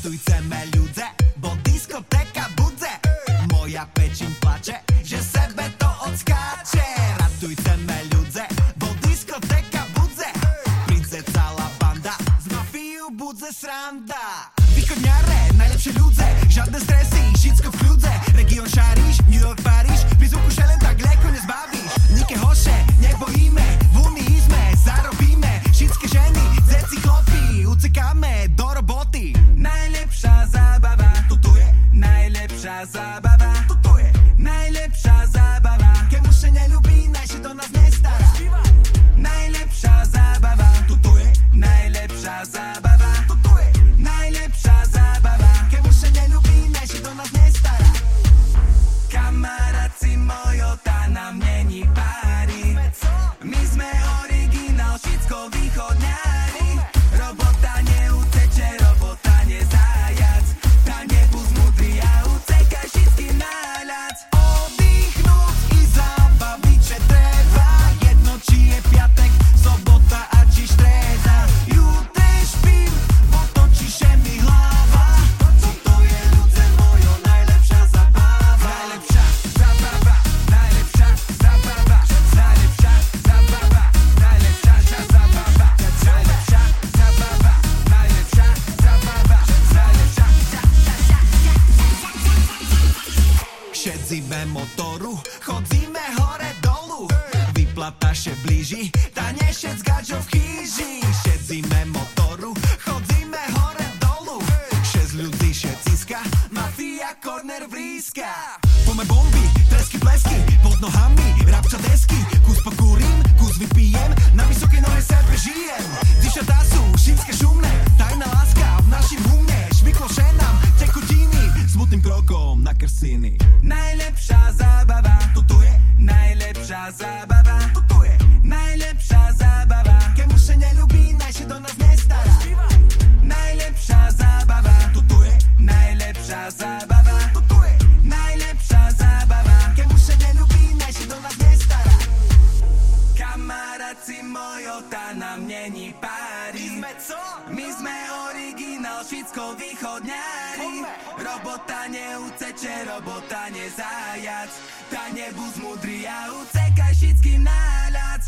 Ratujceme ľudze, bo diskotéka budze. Moja pečím plače, že sebe to odskáče. Ratujceme ľudze, bo diskotéka budze. Príde celá banda, z mafiu budze sranda. Východňare, najlepšie ľudze, žiadne stresy, všetko v kľudze. Region Šaríš, New York, Paríž, pri zvuku šelen tak ľahko nezbavíš. Nike hoše, nebojíme, v unii sme, zarobíme. Všetky ženy, zeci chlopí, ucekáme do roboty najlepsza zabawa. To jest, Najlepsza zabawa. Kiemuś się nie lubi, naj się do nas nie stara. Siedzimy motoru, chodzimy hore dolu. Wyplata się bliži, ta nie siedz gadzio w chyži Siedzimy motoru, chodzimy hore dolu. Šest ľudí sieciska, mafia corner wriska Pome bomby, treski blesky, pod nohami, rapča desky. Kus pokúrim, kus vypijem, na vysoké nohe sebe žijem. Dišatá sú Najlepsza zabawa Najlepsza zabawa. Kemu nie lubi, naj się do nas nie stara. Najlepsza zabawa. Najlepsza zabawa. Najlepsza zabawa. Kemu nie lubi, naj się do nas nie stara. Kamaraci mojo, ta na mnie nie para. Pári. Sme co? My sme originál, všetko východňári. Robota neuceče, robota nezajac. Tá nebus múdry a ucekaj všetkým náľad.